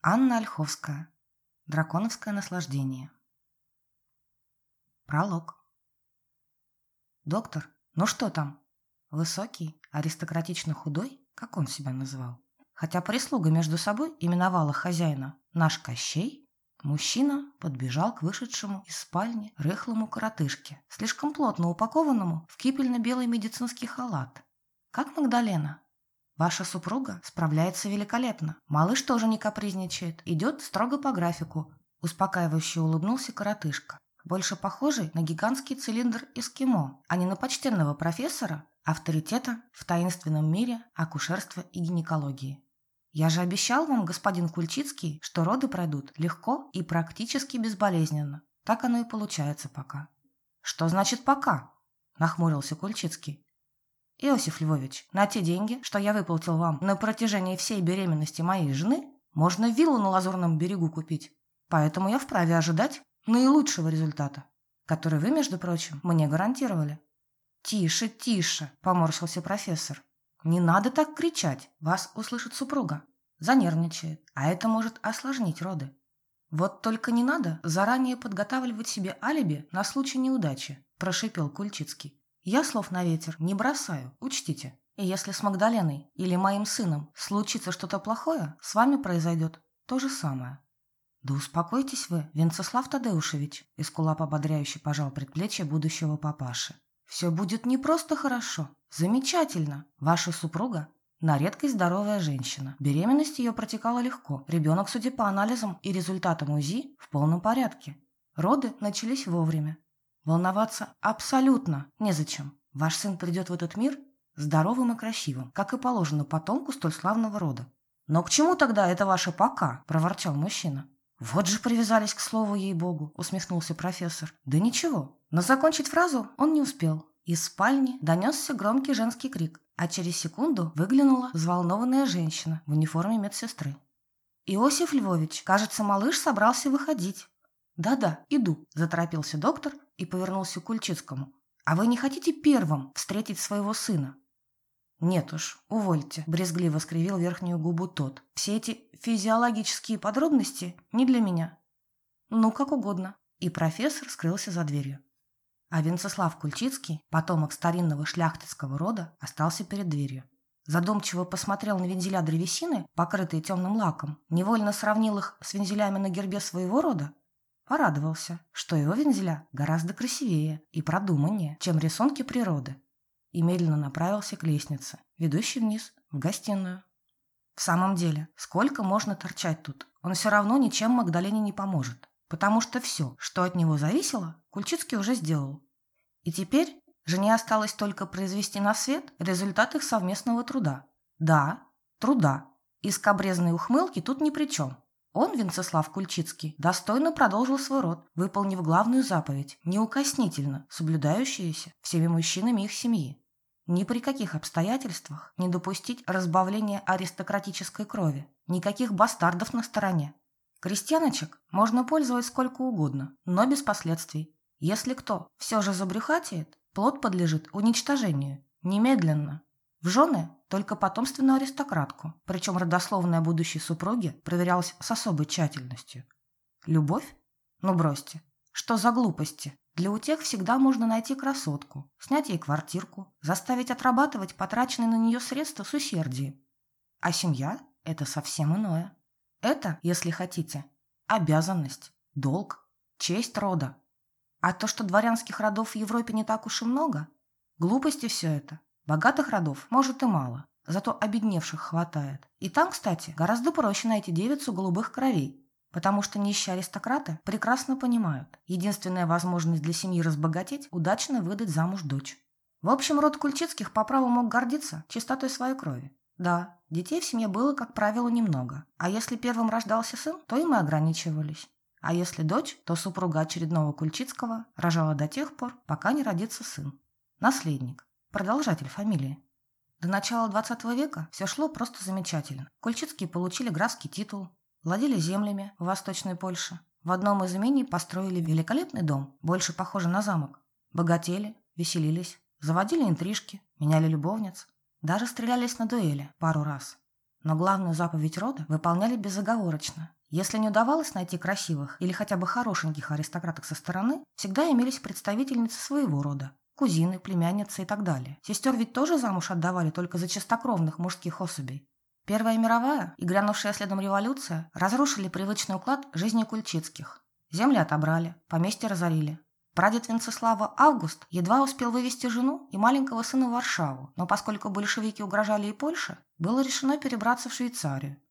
Анна Ольховская. Драконовское наслаждение. Пролог. Доктор, ну что там? Высокий, аристократично худой, как он себя называл. Хотя прислуга между собой именовала хозяина «наш Кощей», мужчина подбежал к вышедшему из спальни рыхлому коротышке, слишком плотно упакованному в кипельно-белый медицинский халат. «Как Магдалена?» Ваша супруга справляется великолепно. Малыш тоже не капризничает, идет строго по графику. Успокаивающе улыбнулся коротышка. Больше похожий на гигантский цилиндр эскимо, а не на почтенного профессора, авторитета в таинственном мире акушерства и гинекологии. Я же обещал вам, господин Кульчицкий, что роды пройдут легко и практически безболезненно. Так оно и получается пока. Что значит «пока»? Нахмурился Кульчицкий. Иосиф Львович, на те деньги, что я выплатил вам на протяжении всей беременности моей жены, можно виллу на Лазурном берегу купить. Поэтому я вправе ожидать наилучшего результата, который вы, между прочим, мне гарантировали. «Тише, тише!» – поморщился профессор. «Не надо так кричать, вас услышит супруга. Занервничает, а это может осложнить роды. Вот только не надо заранее подготавливать себе алиби на случай неудачи», – прошипел Кульчицкий. Я слов на ветер не бросаю, учтите. И если с Магдаленой или моим сыном случится что-то плохое, с вами произойдет то же самое. Да успокойтесь вы, Венцеслав Тадеушевич, Искулап ободряюще пожал предплечье будущего папаши. Все будет не просто хорошо, замечательно. Ваша супруга на редкость здоровая женщина. Беременность ее протекала легко. Ребенок, судя по анализам и результатам УЗИ, в полном порядке. Роды начались вовремя. Волноваться абсолютно незачем. Ваш сын придет в этот мир здоровым и красивым, как и положено потомку столь славного рода. «Но к чему тогда это ваше «пока»?» – проворчал мужчина. «Вот же привязались к слову, ей-богу!» – усмехнулся профессор. «Да ничего». Но закончить фразу он не успел. Из спальни донесся громкий женский крик, а через секунду выглянула взволнованная женщина в униформе медсестры. «Иосиф Львович, кажется, малыш собрался выходить». «Да-да, иду», – заторопился доктор и повернулся к Кульчицкому. «А вы не хотите первым встретить своего сына?» «Нет уж, увольте», – брезгливо скривил верхнюю губу тот. «Все эти физиологические подробности не для меня». «Ну, как угодно». И профессор скрылся за дверью. А Венцеслав Кульчицкий, потомок старинного шляхтицкого рода, остался перед дверью. Задумчиво посмотрел на вензеля древесины, покрытые темным лаком, невольно сравнил их с вензелями на гербе своего рода Порадовался, что его вензеля гораздо красивее и продуманнее, чем рисунки природы, и медленно направился к лестнице, ведущей вниз, в гостиную. В самом деле, сколько можно торчать тут? Он все равно ничем Магдалене не поможет, потому что все, что от него зависело, Кульчицкий уже сделал. И теперь жене осталось только произвести на свет результат их совместного труда. Да, труда. И ухмылки тут ни при чем. Он, Венцеслав Кульчицкий, достойно продолжил свой род, выполнив главную заповедь, неукоснительно соблюдающуюся всеми мужчинами их семьи. Ни при каких обстоятельствах не допустить разбавления аристократической крови, никаких бастардов на стороне. Крестьяночек можно пользовать сколько угодно, но без последствий. Если кто все же забрюхатит, плод подлежит уничтожению. Немедленно. В жены только потомственную аристократку, причем родословная будущей супруги проверялась с особой тщательностью. Любовь? Ну бросьте. Что за глупости? Для утех всегда можно найти красотку, снять ей квартирку, заставить отрабатывать потраченные на нее средства с усердием. А семья – это совсем иное. Это, если хотите, обязанность, долг, честь рода. А то, что дворянских родов в Европе не так уж и много, глупости все это. Богатых родов, может, и мало, зато обедневших хватает. И там, кстати, гораздо проще найти девицу голубых кровей, потому что нищие аристократы прекрасно понимают, единственная возможность для семьи разбогатеть – удачно выдать замуж дочь. В общем, род Кульчицких по праву мог гордиться чистотой своей крови. Да, детей в семье было, как правило, немного. А если первым рождался сын, то и ограничивались. А если дочь, то супруга очередного Кульчицкого рожала до тех пор, пока не родится сын. Наследник продолжатель фамилии. До начала 20 века все шло просто замечательно. Кульчицкие получили графский титул, владели землями в Восточной Польше. В одном из имений построили великолепный дом, больше похожий на замок. Богатели, веселились, заводили интрижки, меняли любовниц. Даже стрелялись на дуэли пару раз. Но главную заповедь рода выполняли безоговорочно. Если не удавалось найти красивых или хотя бы хорошеньких аристократок со стороны, всегда имелись представительницы своего рода. Кузины, племянницы и так далее. Сестер ведь тоже замуж отдавали только за чистокровных мужских особей. Первая мировая и грянувшая следом революция разрушили привычный уклад жизни кульчицких. Земли отобрали, поместье разорили. Прадед Венцеслава Август едва успел вывести жену и маленького сына в Варшаву, но поскольку большевики угрожали и Польше, было решено перебраться в Швейцарию.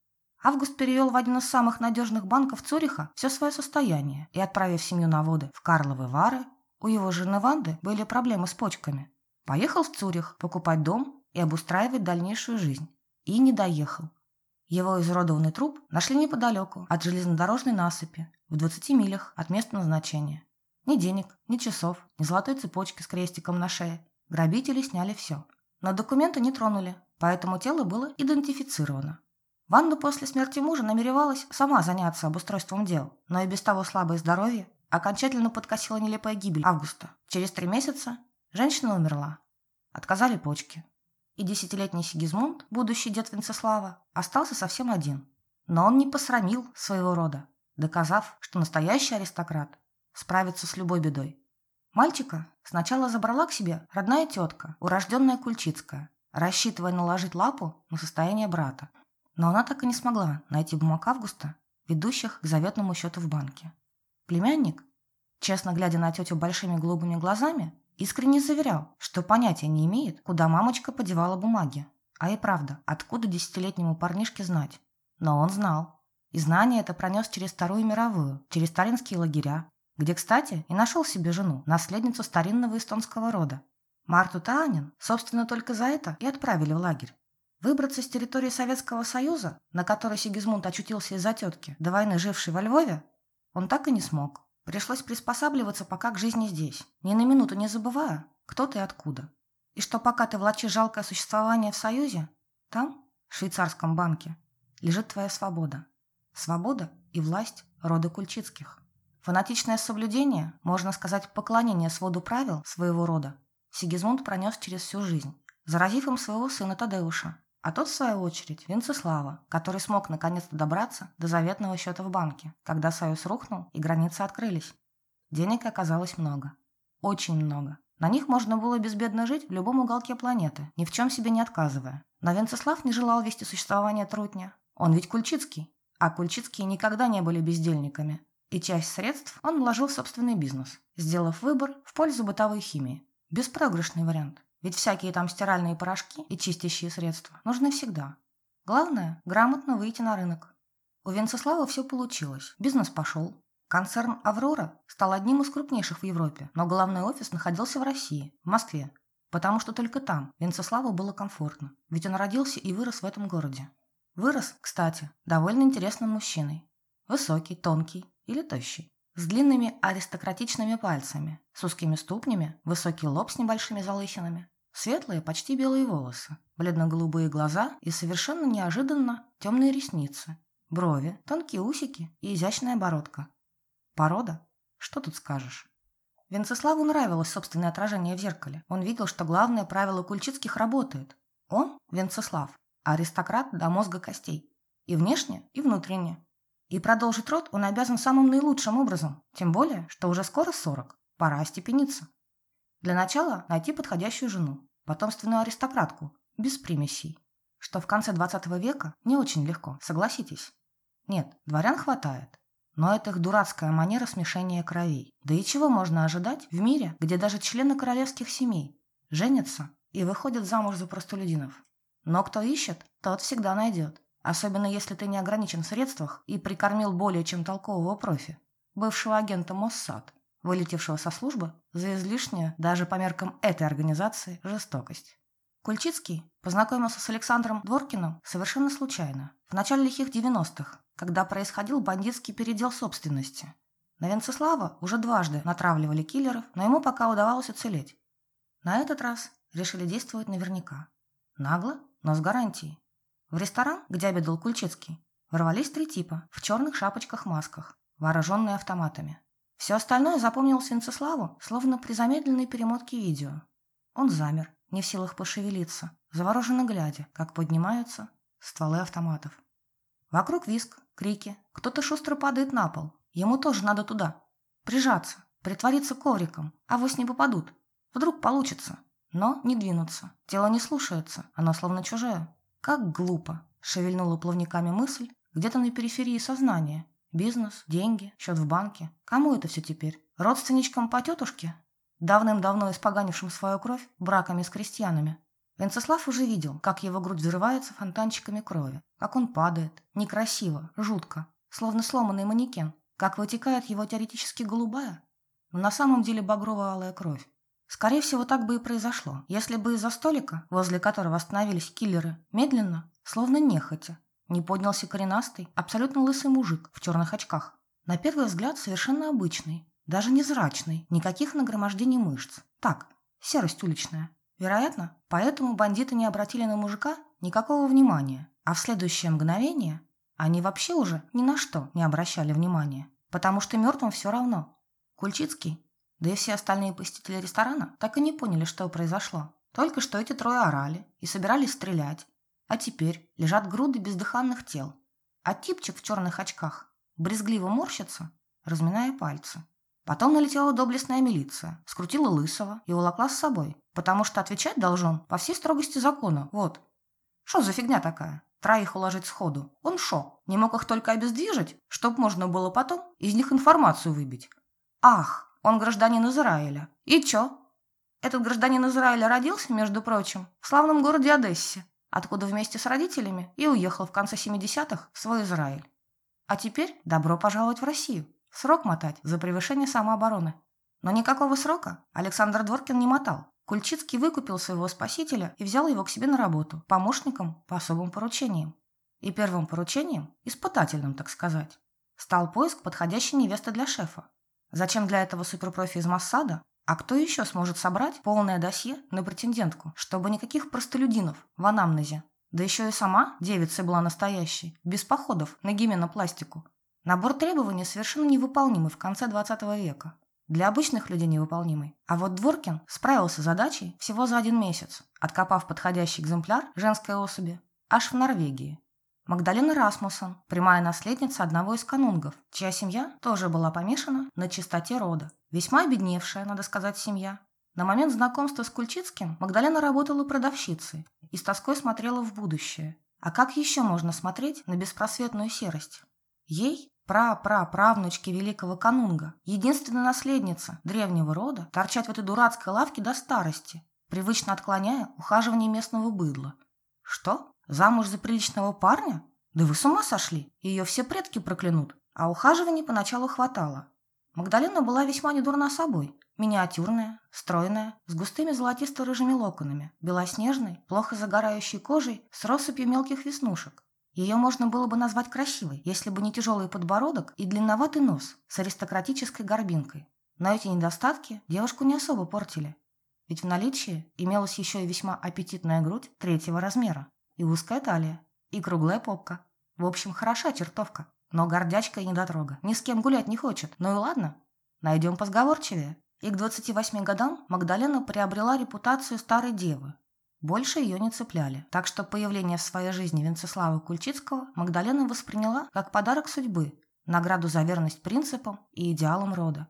Август перевел в один из самых надежных банков Цюриха все свое состояние и, отправив семью на воды в Карловы Вары, у его жены Ванды были проблемы с почками. Поехал в Цюрих покупать дом и обустраивать дальнейшую жизнь. И не доехал. Его изуродованный труп нашли неподалеку от железнодорожной насыпи, в 20 милях от места назначения. Ни денег, ни часов, ни золотой цепочки с крестиком на шее. Грабители сняли все. Но документы не тронули, поэтому тело было идентифицировано. Ванда после смерти мужа намеревалась сама заняться обустройством дел, но и без того слабое здоровье окончательно подкосила нелепая гибель Августа. Через три месяца женщина умерла. Отказали почки и десятилетний Сигизмунд, будущий дед Венцеслава, остался совсем один. Но он не посрамил своего рода, доказав, что настоящий аристократ справится с любой бедой. Мальчика сначала забрала к себе родная тетка, урожденная Кульчицкая, рассчитывая наложить лапу на состояние брата. Но она так и не смогла найти бумаг Августа, ведущих к заветному счету в банке. Племянник, честно глядя на тетю большими голубыми глазами, Искренне заверял, что понятия не имеет, куда мамочка подевала бумаги. А и правда, откуда десятилетнему парнишке знать? Но он знал. И знание это пронес через Вторую мировую, через сталинские лагеря, где, кстати, и нашел себе жену, наследницу старинного эстонского рода. Марту Таанин, собственно, только за это и отправили в лагерь. Выбраться с территории Советского Союза, на которой Сигизмунд очутился из-за тетки, до войны жившей во Львове, он так и не смог. Пришлось приспосабливаться пока к жизни здесь, ни на минуту не забывая, кто ты и откуда. И что пока ты влачишь жалкое существование в Союзе, там, в швейцарском банке, лежит твоя свобода. Свобода и власть рода Кульчицких. Фанатичное соблюдение, можно сказать, поклонение своду правил своего рода, Сигизмунд пронес через всю жизнь, заразив им своего сына Тадеуша, а тот, в свою очередь, Венцеслава, который смог наконец-то добраться до заветного счета в банке, когда союз рухнул и границы открылись. Денег оказалось много. Очень много. На них можно было безбедно жить в любом уголке планеты, ни в чем себе не отказывая. Но Венцеслав не желал вести существование трутня. Он ведь Кульчицкий. А Кульчицкие никогда не были бездельниками. И часть средств он вложил в собственный бизнес, сделав выбор в пользу бытовой химии. Беспроигрышный вариант. Ведь всякие там стиральные порошки и чистящие средства нужны всегда. Главное – грамотно выйти на рынок. У Венцеслава все получилось. Бизнес пошел. Концерн «Аврора» стал одним из крупнейших в Европе, но главный офис находился в России, в Москве. Потому что только там Венцеславу было комфортно. Ведь он родился и вырос в этом городе. Вырос, кстати, довольно интересным мужчиной. Высокий, тонкий или тощий с длинными аристократичными пальцами, с узкими ступнями, высокий лоб с небольшими залысинами, светлые, почти белые волосы, бледно-голубые глаза и совершенно неожиданно темные ресницы, брови, тонкие усики и изящная бородка. Порода? Что тут скажешь? Венцеславу нравилось собственное отражение в зеркале. Он видел, что главное правило Кульчицких работает. Он, Венцеслав, аристократ до мозга костей. И внешне, и внутренне. И продолжить род он обязан самым наилучшим образом, тем более, что уже скоро сорок, пора остепениться. Для начала найти подходящую жену, потомственную аристократку, без примесей, что в конце 20 века не очень легко, согласитесь. Нет, дворян хватает, но это их дурацкая манера смешения кровей. Да и чего можно ожидать в мире, где даже члены королевских семей женятся и выходят замуж за простолюдинов? Но кто ищет, тот всегда найдет. Особенно если ты не ограничен в средствах и прикормил более чем толкового профи, бывшего агента Моссад, вылетевшего со службы за излишнюю, даже по меркам этой организации, жестокость. Кульчицкий познакомился с Александром Дворкиным совершенно случайно, в начале лихих 90-х, когда происходил бандитский передел собственности. На Венцеслава уже дважды натравливали киллеров, но ему пока удавалось уцелеть. На этот раз решили действовать наверняка. Нагло, но с гарантией. В ресторан, где обедал Кульчицкий, ворвались три типа в черных шапочках-масках, вооруженные автоматами. Все остальное запомнилось Венцеславу, словно при замедленной перемотке видео. Он замер, не в силах пошевелиться, завороженно глядя, как поднимаются, стволы автоматов. Вокруг виск, крики. Кто-то шустро падает на пол. Ему тоже надо туда. Прижаться, притвориться ковриком. Авось не попадут. Вдруг получится. Но не двинуться. Тело не слушается. Оно словно чужое. Как глупо. Шевельнула плавниками мысль где-то на периферии сознания. Бизнес, деньги, счет в банке. Кому это все теперь? Родственничкам по тетушке? Давным-давно испоганившим свою кровь браками с крестьянами. Венцеслав уже видел, как его грудь взрывается фонтанчиками крови, как он падает, некрасиво, жутко, словно сломанный манекен, как вытекает его теоретически голубая, но на самом деле багрово-алая кровь. Скорее всего, так бы и произошло, если бы из-за столика, возле которого остановились киллеры, медленно, словно нехотя, не поднялся коренастый, абсолютно лысый мужик в черных очках. На первый взгляд совершенно обычный, даже незрачный, никаких нагромождений мышц. Так, серость уличная. Вероятно, поэтому бандиты не обратили на мужика никакого внимания, а в следующее мгновение они вообще уже ни на что не обращали внимания, потому что мертвым все равно. Кульчицкий, да и все остальные посетители ресторана так и не поняли, что произошло. Только что эти трое орали и собирались стрелять, а теперь лежат груды бездыханных тел, а типчик в черных очках брезгливо морщится, разминая пальцы. Потом налетела доблестная милиция, скрутила Лысого и улокла с собой, потому что отвечать должен по всей строгости закона. Вот. Что за фигня такая? Троих уложить сходу. Он шо, не мог их только обездвижить, чтоб можно было потом из них информацию выбить? Ах, он гражданин Израиля. И чё? Этот гражданин Израиля родился, между прочим, в славном городе Одессе, откуда вместе с родителями и уехал в конце 70-х в свой Израиль. А теперь добро пожаловать в Россию. Срок мотать за превышение самообороны. Но никакого срока Александр Дворкин не мотал. Кульчицкий выкупил своего спасителя и взял его к себе на работу, помощником по особым поручениям. И первым поручением, испытательным, так сказать, стал поиск подходящей невесты для шефа. Зачем для этого суперпрофи из Массада? А кто еще сможет собрать полное досье на претендентку, чтобы никаких простолюдинов в анамнезе? Да еще и сама девица была настоящей, без походов на гименопластику. Набор требований совершенно невыполнимый в конце 20 века. Для обычных людей невыполнимый. А вот Дворкин справился с задачей всего за один месяц, откопав подходящий экземпляр женской особи аж в Норвегии. Магдалена Расмуссен, прямая наследница одного из канунгов, чья семья тоже была помешана на чистоте рода. Весьма обедневшая, надо сказать, семья. На момент знакомства с Кульчицким Магдалена работала продавщицей и с тоской смотрела в будущее. А как еще можно смотреть на беспросветную серость? Ей Пра-пра-правнучки великого канунга, единственная наследница древнего рода, торчать в этой дурацкой лавке до старости, привычно отклоняя ухаживание местного быдла. Что? Замуж за приличного парня? Да вы с ума сошли? Ее все предки проклянут. А ухаживаний поначалу хватало. Магдалена была весьма недурна собой. Миниатюрная, стройная, с густыми золотисто-рыжими локонами, белоснежной, плохо загорающей кожей, с россыпью мелких веснушек. Ее можно было бы назвать красивой, если бы не тяжелый подбородок и длинноватый нос с аристократической горбинкой. Но эти недостатки девушку не особо портили. Ведь в наличии имелась еще и весьма аппетитная грудь третьего размера, и узкая талия, и круглая попка. В общем, хороша чертовка. Но гордячка и недотрога. Ни с кем гулять не хочет. Ну и ладно. Найдем позговорчивее. И к 28 годам Магдалена приобрела репутацию старой девы, больше ее не цепляли, так что появление в своей жизни Венцеслава Кульчицкого Магдалена восприняла как подарок судьбы, награду за верность принципам и идеалам рода.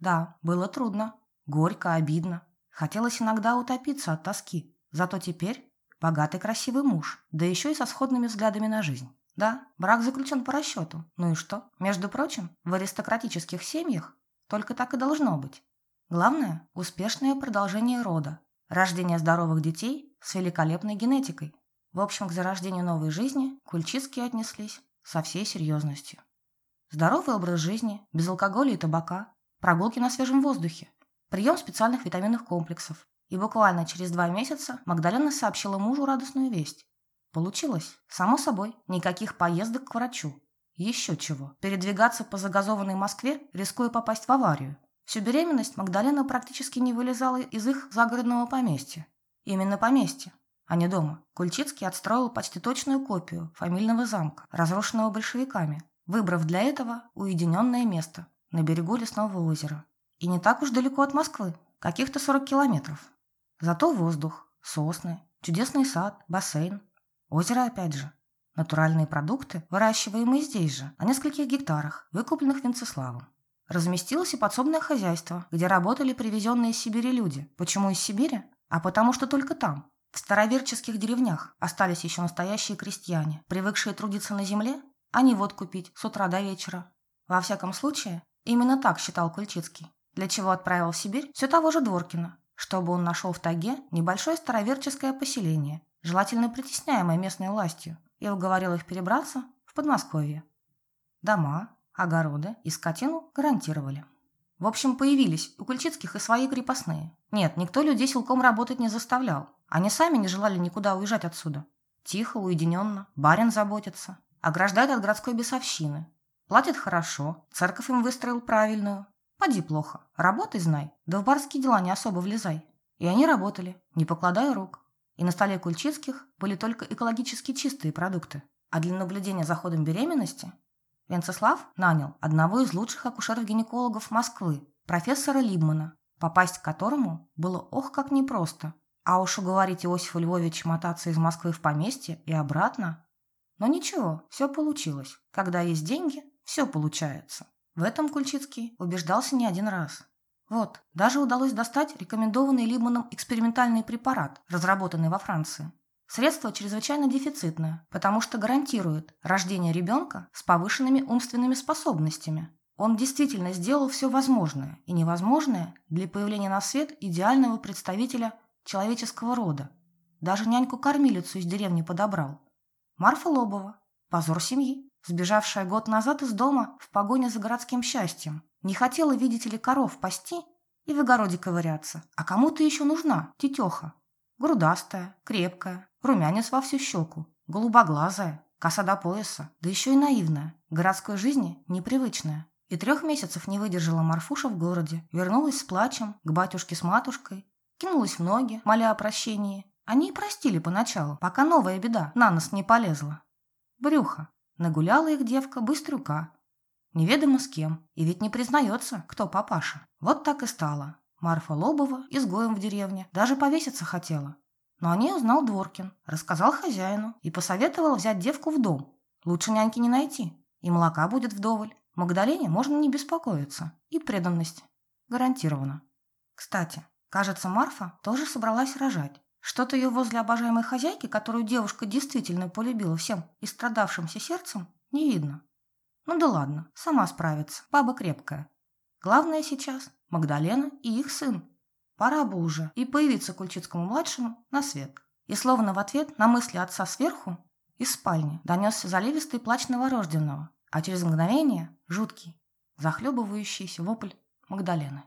Да, было трудно, горько, обидно. Хотелось иногда утопиться от тоски. Зато теперь богатый красивый муж, да еще и со сходными взглядами на жизнь. Да, брак заключен по расчету. Ну и что? Между прочим, в аристократических семьях только так и должно быть. Главное – успешное продолжение рода, рождение здоровых детей с великолепной генетикой. В общем, к зарождению новой жизни кульчицкие отнеслись со всей серьезностью. Здоровый образ жизни, без алкоголя и табака, прогулки на свежем воздухе, прием специальных витаминных комплексов. И буквально через два месяца Магдалена сообщила мужу радостную весть. Получилось. Само собой, никаких поездок к врачу. Еще чего. Передвигаться по загазованной Москве, рискуя попасть в аварию. Всю беременность Магдалена практически не вылезала из их загородного поместья. Именно поместье, а не дома. Кульчицкий отстроил почти точную копию фамильного замка, разрушенного большевиками, выбрав для этого уединенное место на берегу лесного озера. И не так уж далеко от Москвы, каких-то 40 километров. Зато воздух, сосны, чудесный сад, бассейн, озеро опять же. Натуральные продукты, выращиваемые здесь же, на нескольких гектарах, выкупленных Венцеславом. Разместилось и подсобное хозяйство, где работали привезенные из Сибири люди. Почему из Сибири? А потому что только там, в староверческих деревнях, остались еще настоящие крестьяне, привыкшие трудиться на земле, а не вот купить с утра до вечера. Во всяком случае, именно так считал Кульчицкий, для чего отправил в Сибирь все того же Дворкина, чтобы он нашел в тайге небольшое староверческое поселение, желательно притесняемое местной властью, и уговорил их перебраться в Подмосковье. Дома, огороды и скотину гарантировали. В общем, появились у Кульчицких и свои крепостные. Нет, никто людей силком работать не заставлял. Они сами не желали никуда уезжать отсюда. Тихо, уединенно, барин заботится. Ограждает от городской бесовщины. Платит хорошо, церковь им выстроил правильную. Поди плохо, работай знай, да в барские дела не особо влезай. И они работали, не покладая рук. И на столе Кульчицких были только экологически чистые продукты. А для наблюдения за ходом беременности Венцеслав нанял одного из лучших акушеров-гинекологов Москвы, профессора Либмана, попасть к которому было ох как непросто. А уж уговорить Иосифа Львовича мотаться из Москвы в поместье и обратно. Но ничего, все получилось. Когда есть деньги, все получается. В этом Кульчицкий убеждался не один раз. Вот, даже удалось достать рекомендованный Либманом экспериментальный препарат, разработанный во Франции. Средство чрезвычайно дефицитное, потому что гарантирует рождение ребенка с повышенными умственными способностями. Он действительно сделал все возможное и невозможное для появления на свет идеального представителя человеческого рода. Даже няньку-кормилицу из деревни подобрал. Марфа Лобова, позор семьи, сбежавшая год назад из дома в погоне за городским счастьем, не хотела, видите ли, коров пасти и в огороде ковыряться. А кому-то еще нужна тетеха. Грудастая, крепкая, Румянец во всю щеку, голубоглазая, коса до пояса, да еще и наивная, городской жизни непривычная. И трех месяцев не выдержала Марфуша в городе, вернулась с плачем к батюшке с матушкой, кинулась в ноги, моля о прощении. Они и простили поначалу, пока новая беда на нос не полезла. Брюхо. Нагуляла их девка быстрюка. Неведомо с кем, и ведь не признается, кто папаша. Вот так и стало. Марфа Лобова изгоем в деревне, даже повеситься хотела. Но о ней узнал Дворкин, рассказал хозяину и посоветовал взять девку в дом. Лучше няньки не найти, и молока будет вдоволь. Магдалене можно не беспокоиться. И преданность. Гарантирована. Кстати, кажется, Марфа тоже собралась рожать. Что-то ее возле обожаемой хозяйки, которую девушка действительно полюбила всем и страдавшимся сердцем, не видно. Ну да ладно, сама справится, баба крепкая. Главное сейчас Магдалена и их сын. Пора бы уже и появиться Кульчицкому-младшему на свет. И словно в ответ на мысли отца сверху из спальни донесся заливистый плач новорожденного, а через мгновение жуткий, захлебывающийся вопль Магдалены.